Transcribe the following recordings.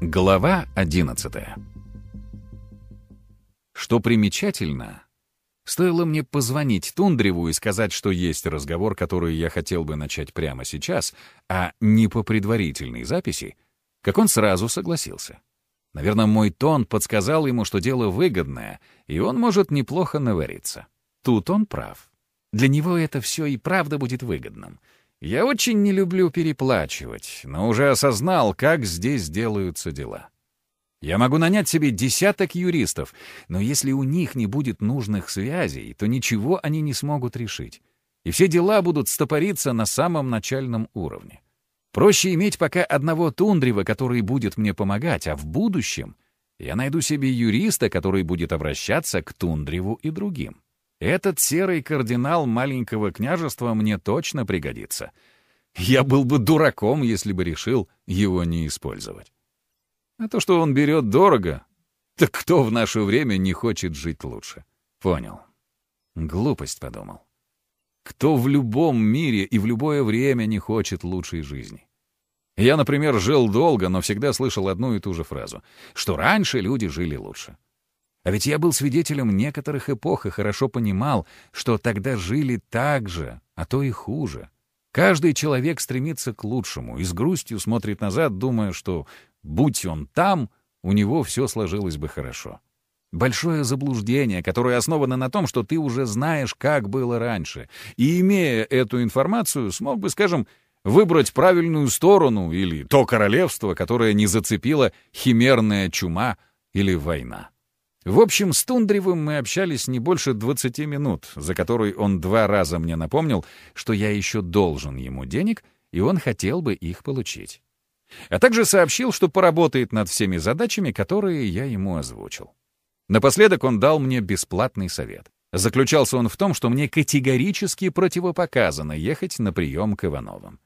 Глава 11 Что примечательно, стоило мне позвонить Тундреву и сказать, что есть разговор, который я хотел бы начать прямо сейчас, а не по предварительной записи, как он сразу согласился. Наверное, мой тон подсказал ему, что дело выгодное, и он может неплохо навариться. Тут он прав. Для него это все и правда будет выгодным — я очень не люблю переплачивать, но уже осознал, как здесь делаются дела. Я могу нанять себе десяток юристов, но если у них не будет нужных связей, то ничего они не смогут решить. И все дела будут стопориться на самом начальном уровне. Проще иметь пока одного тундрева, который будет мне помогать, а в будущем я найду себе юриста, который будет обращаться к тундреву и другим. Этот серый кардинал маленького княжества мне точно пригодится. Я был бы дураком, если бы решил его не использовать. А то, что он берет дорого, так кто в наше время не хочет жить лучше? Понял. Глупость подумал. Кто в любом мире и в любое время не хочет лучшей жизни? Я, например, жил долго, но всегда слышал одну и ту же фразу, что раньше люди жили лучше. А ведь я был свидетелем некоторых эпох и хорошо понимал, что тогда жили так же, а то и хуже. Каждый человек стремится к лучшему и с грустью смотрит назад, думая, что, будь он там, у него все сложилось бы хорошо. Большое заблуждение, которое основано на том, что ты уже знаешь, как было раньше, и, имея эту информацию, смог бы, скажем, выбрать правильную сторону или то королевство, которое не зацепило химерная чума или война. В общем, с Тундревым мы общались не больше 20 минут, за которые он два раза мне напомнил, что я еще должен ему денег, и он хотел бы их получить. А также сообщил, что поработает над всеми задачами, которые я ему озвучил. Напоследок он дал мне бесплатный совет. Заключался он в том, что мне категорически противопоказано ехать на прием к Ивановым.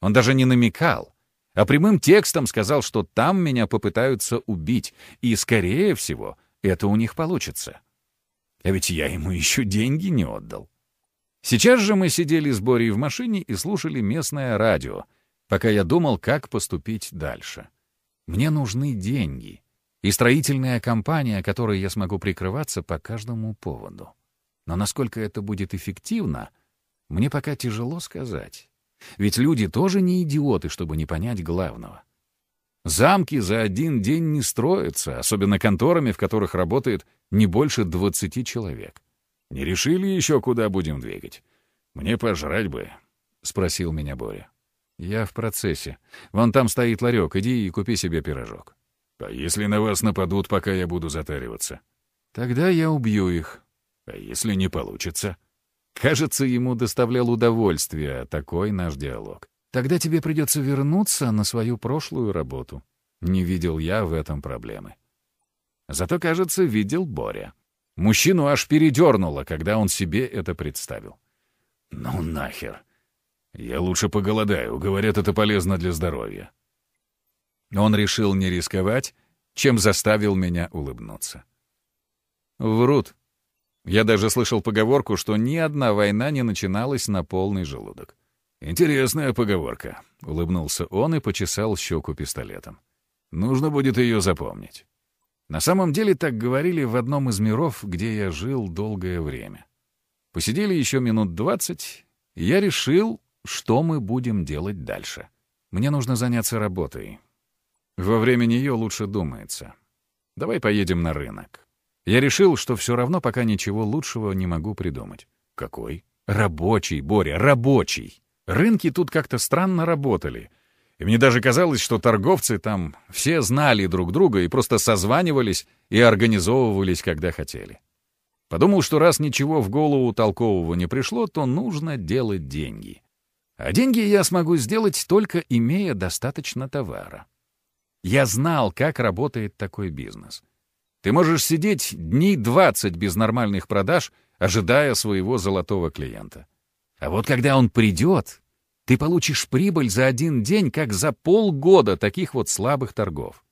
Он даже не намекал, а прямым текстом сказал, что там меня попытаются убить, и, скорее всего, это у них получится. А ведь я ему еще деньги не отдал. Сейчас же мы сидели с Борей в машине и слушали местное радио, пока я думал, как поступить дальше. Мне нужны деньги и строительная компания, которой я смогу прикрываться по каждому поводу. Но насколько это будет эффективно, мне пока тяжело сказать. Ведь люди тоже не идиоты, чтобы не понять главного — Замки за один день не строятся, особенно конторами, в которых работает не больше 20 человек. Не решили еще, куда будем двигать? Мне пожрать бы, — спросил меня Боря. Я в процессе. Вон там стоит ларек, иди и купи себе пирожок. А если на вас нападут, пока я буду затариваться? Тогда я убью их. А если не получится? Кажется, ему доставлял удовольствие такой наш диалог. Тогда тебе придется вернуться на свою прошлую работу. Не видел я в этом проблемы. Зато, кажется, видел Боря. Мужчину аж передернуло, когда он себе это представил. «Ну нахер! Я лучше поголодаю, говорят, это полезно для здоровья». Он решил не рисковать, чем заставил меня улыбнуться. Врут. Я даже слышал поговорку, что ни одна война не начиналась на полный желудок. «Интересная поговорка», — улыбнулся он и почесал щеку пистолетом. «Нужно будет ее запомнить». На самом деле так говорили в одном из миров, где я жил долгое время. Посидели еще минут двадцать, и я решил, что мы будем делать дальше. Мне нужно заняться работой. Во время нее лучше думается. Давай поедем на рынок. Я решил, что все равно пока ничего лучшего не могу придумать. Какой? Рабочий, Боря, рабочий. Рынки тут как-то странно работали. И мне даже казалось, что торговцы там все знали друг друга и просто созванивались и организовывались, когда хотели. Подумал, что раз ничего в голову толкового не пришло, то нужно делать деньги. А деньги я смогу сделать, только имея достаточно товара. Я знал, как работает такой бизнес. Ты можешь сидеть дней 20 без нормальных продаж, ожидая своего золотого клиента. А вот когда он придет, ты получишь прибыль за один день, как за полгода таких вот слабых торгов.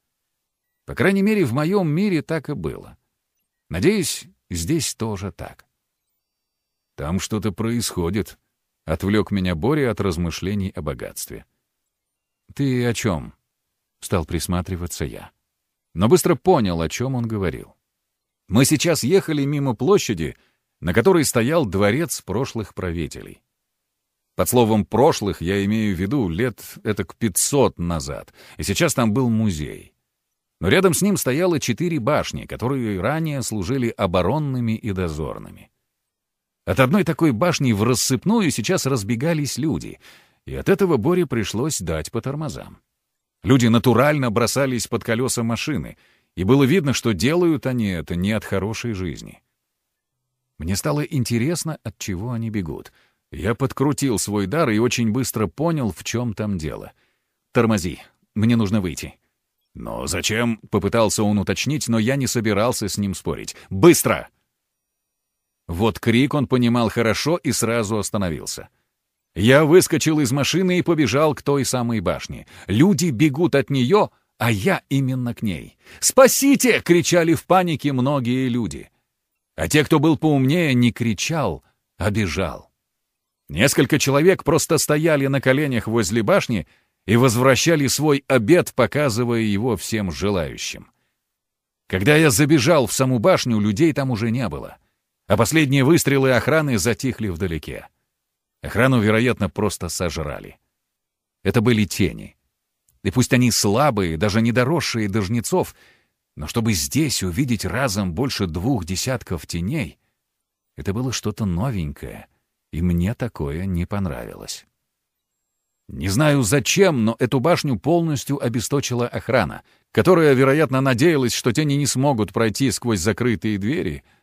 По крайней мере, в моем мире так и было. Надеюсь, здесь тоже так. «Там что-то происходит», — отвлек меня Боря от размышлений о богатстве. «Ты о чем?» Стал присматриваться я. Но быстро понял, о чем он говорил. Мы сейчас ехали мимо площади, на которой стоял дворец прошлых правителей. Под словом «прошлых» я имею в виду лет это к 500 назад, и сейчас там был музей. Но рядом с ним стояло четыре башни, которые ранее служили оборонными и дозорными. От одной такой башни в рассыпную сейчас разбегались люди, и от этого Боре пришлось дать по тормозам. Люди натурально бросались под колеса машины, и было видно, что делают они это не от хорошей жизни. Мне стало интересно, от чего они бегут. Я подкрутил свой дар и очень быстро понял, в чем там дело. «Тормози, мне нужно выйти». «Но зачем?» — попытался он уточнить, но я не собирался с ним спорить. «Быстро!» Вот крик он понимал хорошо и сразу остановился. Я выскочил из машины и побежал к той самой башне. Люди бегут от нее, а я именно к ней. «Спасите!» — кричали в панике многие люди. А те, кто был поумнее, не кричал, а бежал. Несколько человек просто стояли на коленях возле башни и возвращали свой обед, показывая его всем желающим. Когда я забежал в саму башню, людей там уже не было а последние выстрелы охраны затихли вдалеке. Охрану, вероятно, просто сожрали. Это были тени. И пусть они слабые, даже не доросшие до жнецов, но чтобы здесь увидеть разом больше двух десятков теней, это было что-то новенькое, и мне такое не понравилось. Не знаю зачем, но эту башню полностью обесточила охрана, которая, вероятно, надеялась, что тени не смогут пройти сквозь закрытые двери —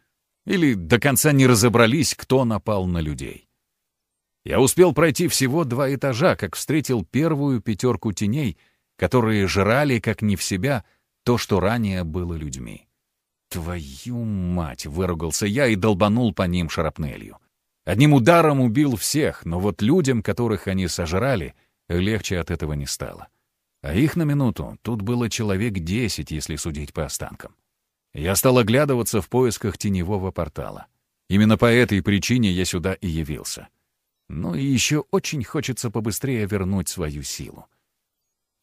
или до конца не разобрались, кто напал на людей. Я успел пройти всего два этажа, как встретил первую пятерку теней, которые жрали, как не в себя, то, что ранее было людьми. «Твою мать!» — выругался я и долбанул по ним шарапнелью. Одним ударом убил всех, но вот людям, которых они сожрали, легче от этого не стало. А их на минуту тут было человек десять, если судить по останкам. Я стал оглядываться в поисках теневого портала. Именно по этой причине я сюда и явился. Ну и еще очень хочется побыстрее вернуть свою силу.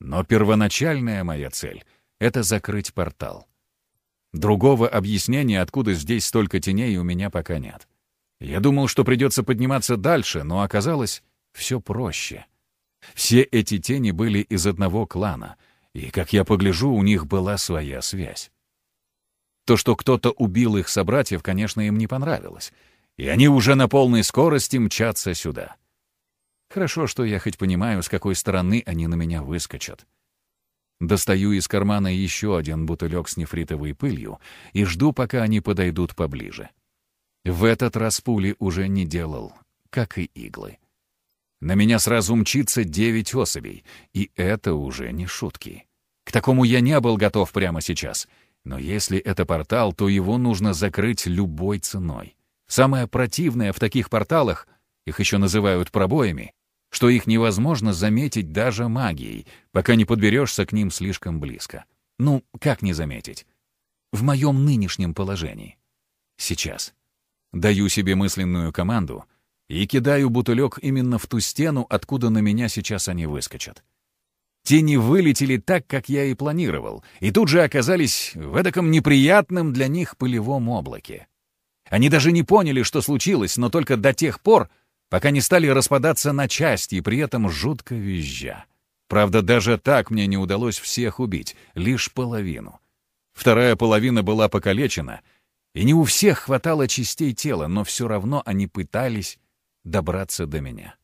Но первоначальная моя цель — это закрыть портал. Другого объяснения, откуда здесь столько теней, у меня пока нет. Я думал, что придется подниматься дальше, но оказалось все проще. Все эти тени были из одного клана, и, как я погляжу, у них была своя связь. То, что кто-то убил их собратьев, конечно, им не понравилось. И они уже на полной скорости мчатся сюда. Хорошо, что я хоть понимаю, с какой стороны они на меня выскочат. Достаю из кармана еще один бутылек с нефритовой пылью и жду, пока они подойдут поближе. В этот раз пули уже не делал, как и иглы. На меня сразу мчится девять особей, и это уже не шутки. К такому я не был готов прямо сейчас — но если это портал, то его нужно закрыть любой ценой. Самое противное в таких порталах, их еще называют пробоями, что их невозможно заметить даже магией, пока не подберешься к ним слишком близко. Ну, как не заметить? В моем нынешнем положении. Сейчас. Даю себе мысленную команду и кидаю бутылек именно в ту стену, откуда на меня сейчас они выскочат. Тени вылетели так, как я и планировал, и тут же оказались в эдаком неприятном для них пылевом облаке. Они даже не поняли, что случилось, но только до тех пор, пока не стали распадаться на части, при этом жутко визжа. Правда, даже так мне не удалось всех убить, лишь половину. Вторая половина была покалечена, и не у всех хватало частей тела, но все равно они пытались добраться до меня.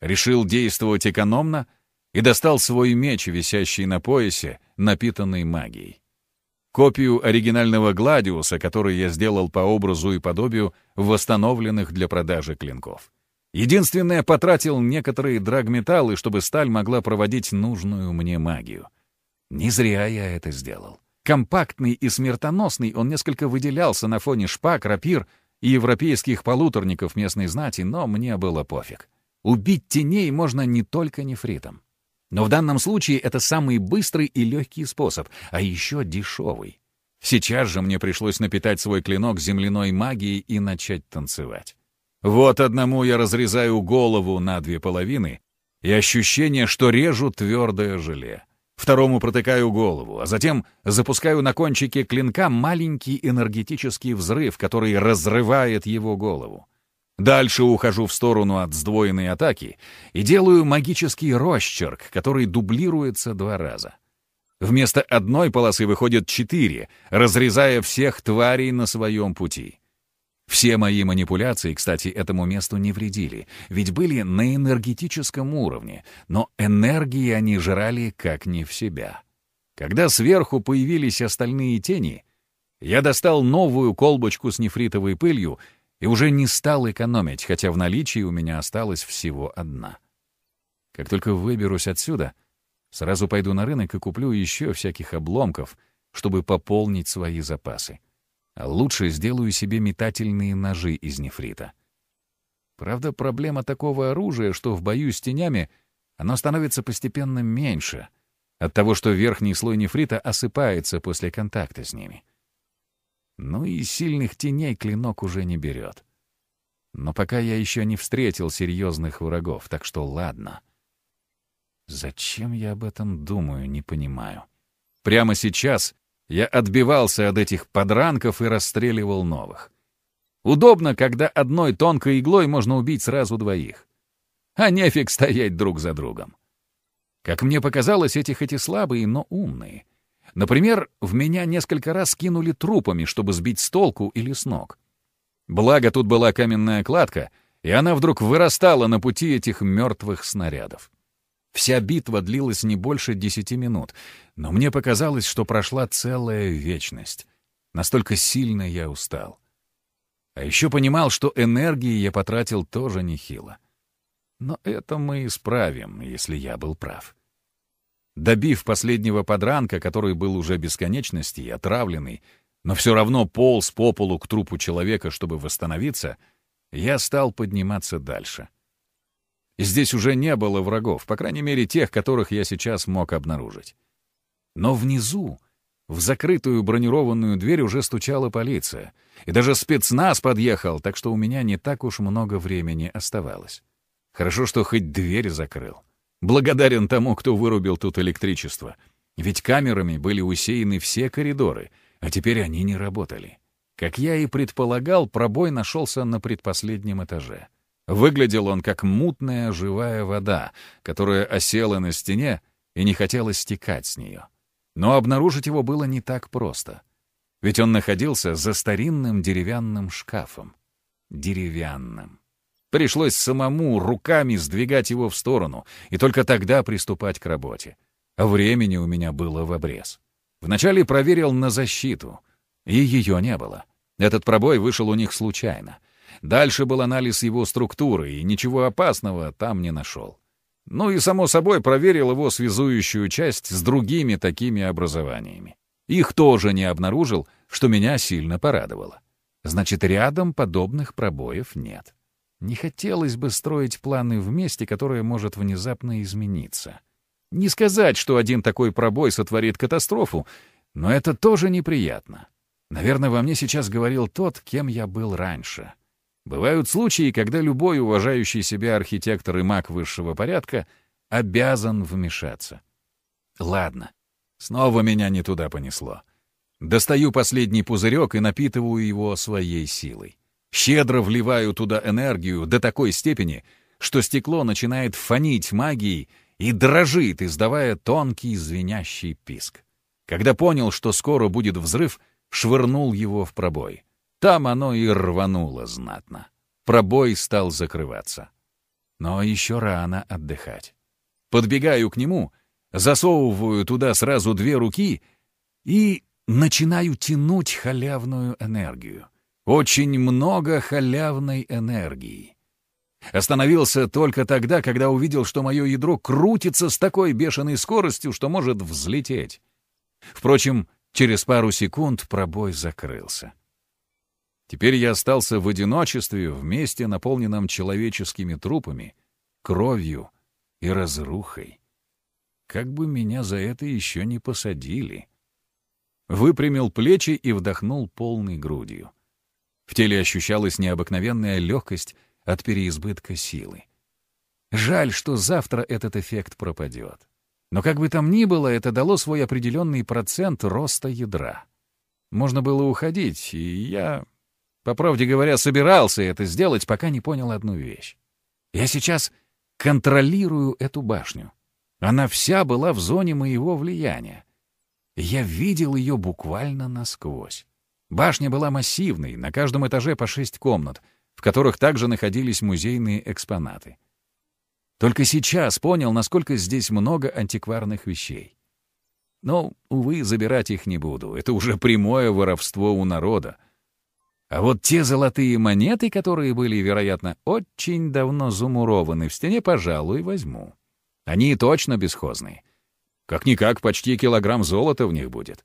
Решил действовать экономно — и достал свой меч, висящий на поясе, напитанный магией. Копию оригинального Гладиуса, который я сделал по образу и подобию восстановленных для продажи клинков. Единственное, потратил некоторые драгметаллы, чтобы сталь могла проводить нужную мне магию. Не зря я это сделал. Компактный и смертоносный, он несколько выделялся на фоне шпаг, рапир и европейских полуторников местной знати, но мне было пофиг. Убить теней можно не только нефритом. Но в данном случае это самый быстрый и легкий способ, а еще дешевый. Сейчас же мне пришлось напитать свой клинок земляной магией и начать танцевать. Вот одному я разрезаю голову на две половины, и ощущение, что режу твердое желе. Второму протыкаю голову, а затем запускаю на кончике клинка маленький энергетический взрыв, который разрывает его голову. Дальше ухожу в сторону от сдвоенной атаки и делаю магический росчерк, который дублируется два раза. Вместо одной полосы выходит четыре, разрезая всех тварей на своем пути. Все мои манипуляции, кстати, этому месту не вредили, ведь были на энергетическом уровне, но энергии они жрали как не в себя. Когда сверху появились остальные тени, я достал новую колбочку с нефритовой пылью и уже не стал экономить, хотя в наличии у меня осталась всего одна. Как только выберусь отсюда, сразу пойду на рынок и куплю еще всяких обломков, чтобы пополнить свои запасы. А лучше сделаю себе метательные ножи из нефрита. Правда, проблема такого оружия, что в бою с тенями оно становится постепенно меньше от того, что верхний слой нефрита осыпается после контакта с ними. Ну и сильных теней клинок уже не берет. Но пока я еще не встретил серьезных врагов, так что ладно. Зачем я об этом думаю, не понимаю. Прямо сейчас я отбивался от этих подранков и расстреливал новых. Удобно, когда одной тонкой иглой можно убить сразу двоих. А нефиг стоять друг за другом. Как мне показалось, эти хоть и слабые, но умные — Например, в меня несколько раз кинули трупами, чтобы сбить с толку или с ног. Благо, тут была каменная кладка, и она вдруг вырастала на пути этих мертвых снарядов. Вся битва длилась не больше десяти минут, но мне показалось, что прошла целая вечность. Настолько сильно я устал. А еще понимал, что энергии я потратил тоже нехило. Но это мы исправим, если я был прав. Добив последнего подранка, который был уже бесконечности и отравленный, но все равно полз по полу к трупу человека, чтобы восстановиться, я стал подниматься дальше. Здесь уже не было врагов, по крайней мере тех, которых я сейчас мог обнаружить. Но внизу, в закрытую бронированную дверь уже стучала полиция, и даже спецназ подъехал, так что у меня не так уж много времени оставалось. Хорошо, что хоть дверь закрыл. Благодарен тому, кто вырубил тут электричество. Ведь камерами были усеяны все коридоры, а теперь они не работали. Как я и предполагал, пробой нашелся на предпоследнем этаже. Выглядел он как мутная живая вода, которая осела на стене и не хотела стекать с нее. Но обнаружить его было не так просто. Ведь он находился за старинным деревянным шкафом. Деревянным. Пришлось самому руками сдвигать его в сторону и только тогда приступать к работе. А времени у меня было в обрез. Вначале проверил на защиту, и ее не было. Этот пробой вышел у них случайно. Дальше был анализ его структуры, и ничего опасного там не нашел. Ну и, само собой, проверил его связующую часть с другими такими образованиями. Их тоже не обнаружил, что меня сильно порадовало. Значит, рядом подобных пробоев нет. Не хотелось бы строить планы в месте, которое может внезапно измениться. Не сказать, что один такой пробой сотворит катастрофу, но это тоже неприятно. Наверное, во мне сейчас говорил тот, кем я был раньше. Бывают случаи, когда любой уважающий себя архитектор и маг высшего порядка обязан вмешаться. Ладно, снова меня не туда понесло. Достаю последний пузырек и напитываю его своей силой. Щедро вливаю туда энергию до такой степени, что стекло начинает фонить магией и дрожит, издавая тонкий звенящий писк. Когда понял, что скоро будет взрыв, швырнул его в пробой. Там оно и рвануло знатно. Пробой стал закрываться. Но еще рано отдыхать. Подбегаю к нему, засовываю туда сразу две руки и начинаю тянуть халявную энергию. Очень много халявной энергии. Остановился только тогда, когда увидел, что мое ядро крутится с такой бешеной скоростью, что может взлететь. Впрочем, через пару секунд пробой закрылся. Теперь я остался в одиночестве в месте, наполненном человеческими трупами, кровью и разрухой. Как бы меня за это еще не посадили. Выпрямил плечи и вдохнул полной грудью. В теле ощущалась необыкновенная легкость от переизбытка силы. Жаль, что завтра этот эффект пропадет. Но как бы там ни было, это дало свой определенный процент роста ядра. Можно было уходить, и я, по правде говоря, собирался это сделать, пока не понял одну вещь. Я сейчас контролирую эту башню. Она вся была в зоне моего влияния. Я видел ее буквально насквозь. Башня была массивной, на каждом этаже по шесть комнат, в которых также находились музейные экспонаты. Только сейчас понял, насколько здесь много антикварных вещей. Но, увы, забирать их не буду. Это уже прямое воровство у народа. А вот те золотые монеты, которые были, вероятно, очень давно замурованы в стене, пожалуй, возьму. Они точно бесхозные. Как-никак почти килограмм золота в них будет.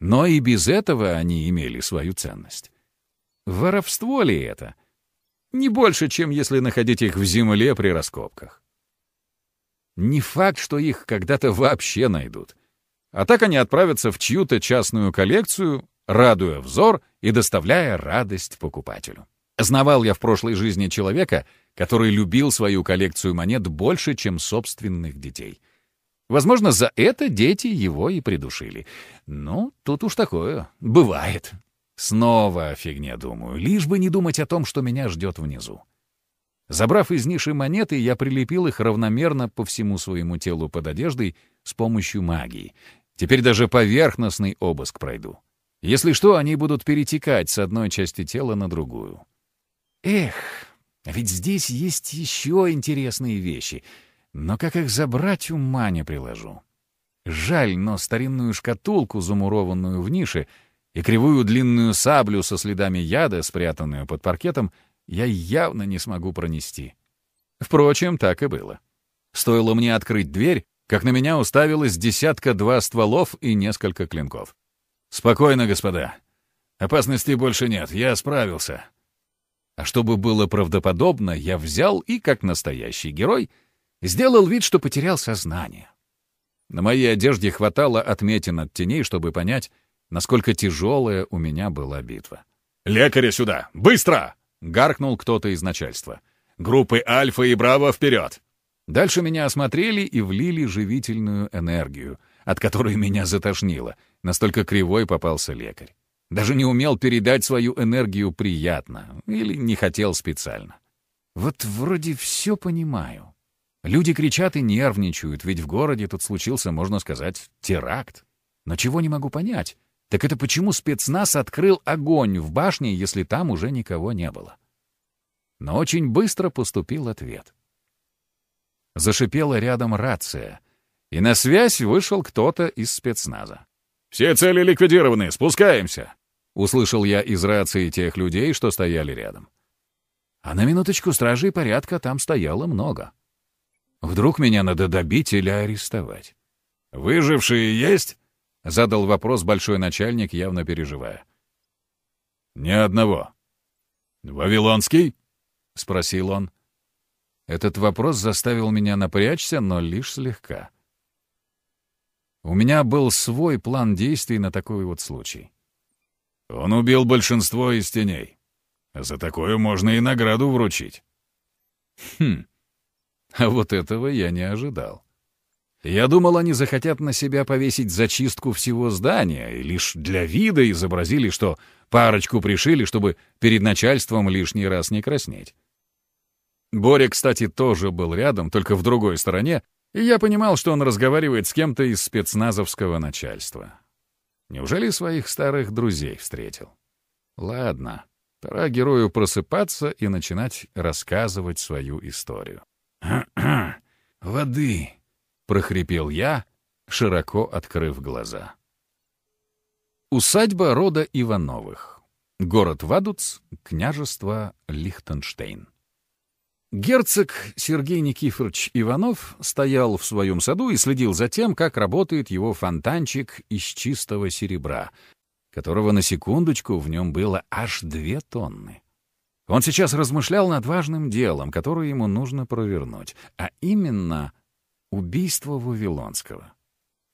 Но и без этого они имели свою ценность. Воровство ли это? Не больше, чем если находить их в земле при раскопках. Не факт, что их когда-то вообще найдут. А так они отправятся в чью-то частную коллекцию, радуя взор и доставляя радость покупателю. Знавал я в прошлой жизни человека, который любил свою коллекцию монет больше, чем собственных детей. Возможно, за это дети его и придушили. Ну, тут уж такое. Бывает. Снова о фигне думаю, лишь бы не думать о том, что меня ждет внизу. Забрав из ниши монеты, я прилепил их равномерно по всему своему телу под одеждой с помощью магии. Теперь даже поверхностный обыск пройду. Если что, они будут перетекать с одной части тела на другую. Эх, ведь здесь есть еще интересные вещи. Но как их забрать, ума не приложу. Жаль, но старинную шкатулку, замурованную в нише, и кривую длинную саблю со следами яда, спрятанную под паркетом, я явно не смогу пронести. Впрочем, так и было. Стоило мне открыть дверь, как на меня уставилось десятка-два стволов и несколько клинков. «Спокойно, господа. Опасности больше нет, я справился». А чтобы было правдоподобно, я взял и, как настоящий герой, сделал вид, что потерял сознание. На моей одежде хватало отметин от теней, чтобы понять, насколько тяжелая у меня была битва. «Лекаря сюда! Быстро!» — гаркнул кто-то из начальства. «Группы Альфа и Браво вперед!» Дальше меня осмотрели и влили живительную энергию, от которой меня затошнило. Настолько кривой попался лекарь. Даже не умел передать свою энергию приятно или не хотел специально. Вот вроде все понимаю. Люди кричат и нервничают, ведь в городе тут случился, можно сказать, теракт. Но чего не могу понять, так это почему спецназ открыл огонь в башне, если там уже никого не было? Но очень быстро поступил ответ. Зашипела рядом рация, и на связь вышел кто-то из спецназа. «Все цели ликвидированы, спускаемся!» Услышал я из рации тех людей, что стояли рядом. А на минуточку стражей порядка там стояло много. Вдруг меня надо добить или арестовать? «Выжившие есть?» — задал вопрос большой начальник, явно переживая. «Ни одного». «Вавилонский?» — спросил он. Этот вопрос заставил меня напрячься, но лишь слегка. У меня был свой план действий на такой вот случай. Он убил большинство из теней. За такое можно и награду вручить. Хм, а вот этого я не ожидал. Я думал, они захотят на себя повесить зачистку всего здания, и лишь для вида изобразили, что парочку пришили, чтобы перед начальством лишний раз не краснеть. Боря, кстати, тоже был рядом, только в другой стороне, и я понимал, что он разговаривает с кем-то из спецназовского начальства. Неужели своих старых друзей встретил? Ладно, пора герою просыпаться и начинать рассказывать свою историю. «Воды!» — прохрипел я, широко открыв глаза. Усадьба рода Ивановых. Город Вадуц, княжество Лихтенштейн. Герцог Сергей Никифорович Иванов стоял в своем саду и следил за тем, как работает его фонтанчик из чистого серебра, которого на секундочку в нем было аж две тонны. Он сейчас размышлял над важным делом, которое ему нужно провернуть, а именно убийство Вавилонского.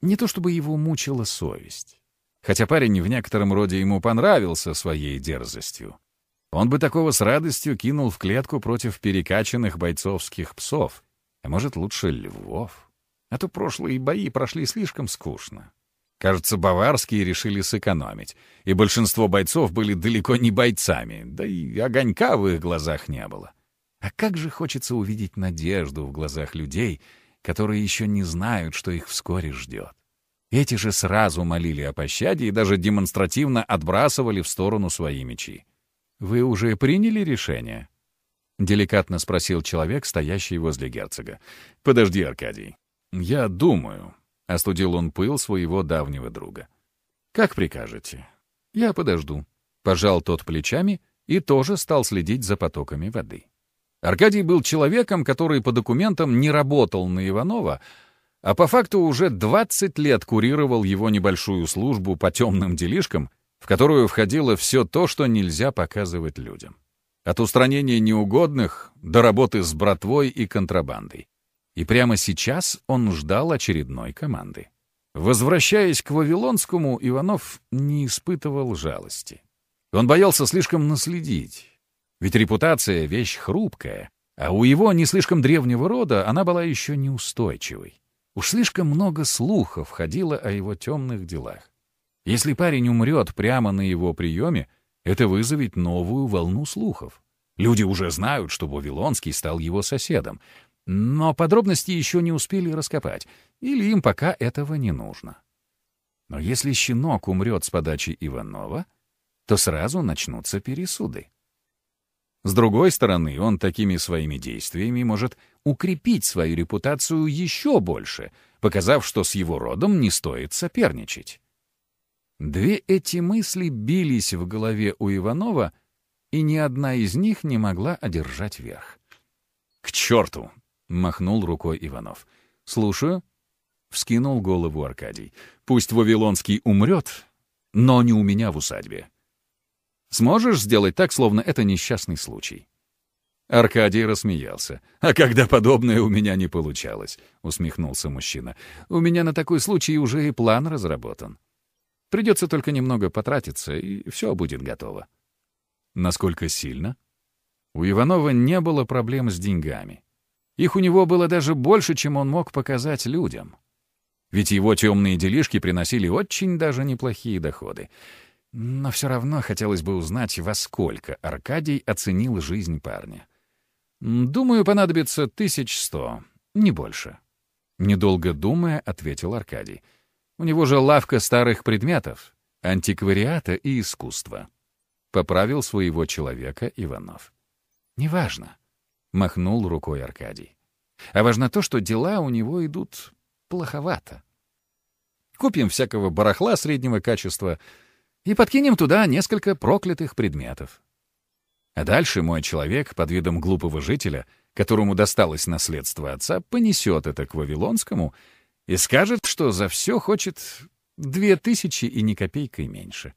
Не то чтобы его мучила совесть, хотя парень в некотором роде ему понравился своей дерзостью. Он бы такого с радостью кинул в клетку против перекачанных бойцовских псов, а может, лучше львов. А то прошлые бои прошли слишком скучно. Кажется, баварские решили сэкономить, и большинство бойцов были далеко не бойцами, да и огонька в их глазах не было. А как же хочется увидеть надежду в глазах людей, которые еще не знают, что их вскоре ждет. Эти же сразу молили о пощаде и даже демонстративно отбрасывали в сторону свои мечи. «Вы уже приняли решение?» — деликатно спросил человек, стоящий возле герцога. «Подожди, Аркадий. Я думаю», — остудил он пыл своего давнего друга. «Как прикажете. Я подожду». Пожал тот плечами и тоже стал следить за потоками воды. Аркадий был человеком, который по документам не работал на Иванова, а по факту уже 20 лет курировал его небольшую службу по темным делишкам, в которую входило все то, что нельзя показывать людям. От устранения неугодных до работы с братвой и контрабандой. И прямо сейчас он ждал очередной команды. Возвращаясь к Вавилонскому, Иванов не испытывал жалости. Он боялся слишком наследить, ведь репутация — вещь хрупкая, а у его не слишком древнего рода она была еще неустойчивой. Уж слишком много слухов ходило о его темных делах. Если парень умрет прямо на его приеме, это вызовет новую волну слухов. Люди уже знают, что Вавилонский стал его соседом, но подробности еще не успели раскопать, или им пока этого не нужно. Но если щенок умрет с подачи Иванова, то сразу начнутся пересуды. С другой стороны, он такими своими действиями может укрепить свою репутацию еще больше, показав, что с его родом не стоит соперничать. Две эти мысли бились в голове у Иванова, и ни одна из них не могла одержать верх. «К черту!» — махнул рукой Иванов. «Слушаю». — вскинул голову Аркадий. «Пусть Вавилонский умрет, но не у меня в усадьбе. Сможешь сделать так, словно это несчастный случай?» Аркадий рассмеялся. «А когда подобное у меня не получалось?» — усмехнулся мужчина. «У меня на такой случай уже и план разработан. Придется только немного потратиться, и все будет готово». Насколько сильно? У Иванова не было проблем с деньгами. Их у него было даже больше, чем он мог показать людям. Ведь его темные делишки приносили очень даже неплохие доходы. Но все равно хотелось бы узнать, во сколько Аркадий оценил жизнь парня. «Думаю, понадобится тысяч сто, не больше». Недолго думая, ответил Аркадий. «У него же лавка старых предметов, антиквариата и искусства». Поправил своего человека Иванов. «Неважно», — махнул рукой Аркадий. «А важно то, что дела у него идут плоховато. Купим всякого барахла среднего качества — и подкинем туда несколько проклятых предметов. А дальше мой человек под видом глупого жителя, которому досталось наследство отца, понесет это к Вавилонскому и скажет, что за все хочет две тысячи и ни копейкой меньше.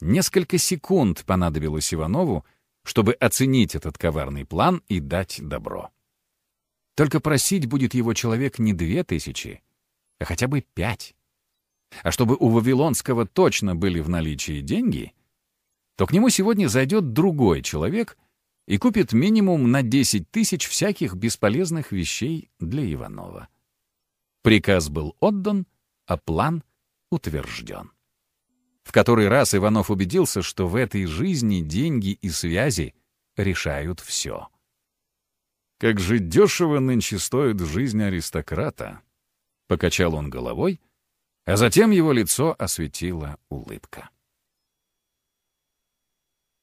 Несколько секунд понадобилось Иванову, чтобы оценить этот коварный план и дать добро. Только просить будет его человек не две тысячи, а хотя бы пять. А чтобы у Вавилонского точно были в наличии деньги, то к нему сегодня зайдет другой человек и купит минимум на 10 тысяч всяких бесполезных вещей для Иванова. Приказ был отдан, а план утвержден. В который раз Иванов убедился, что в этой жизни деньги и связи решают все. «Как же дешево нынче стоит жизнь аристократа!» Покачал он головой — а затем его лицо осветила улыбка.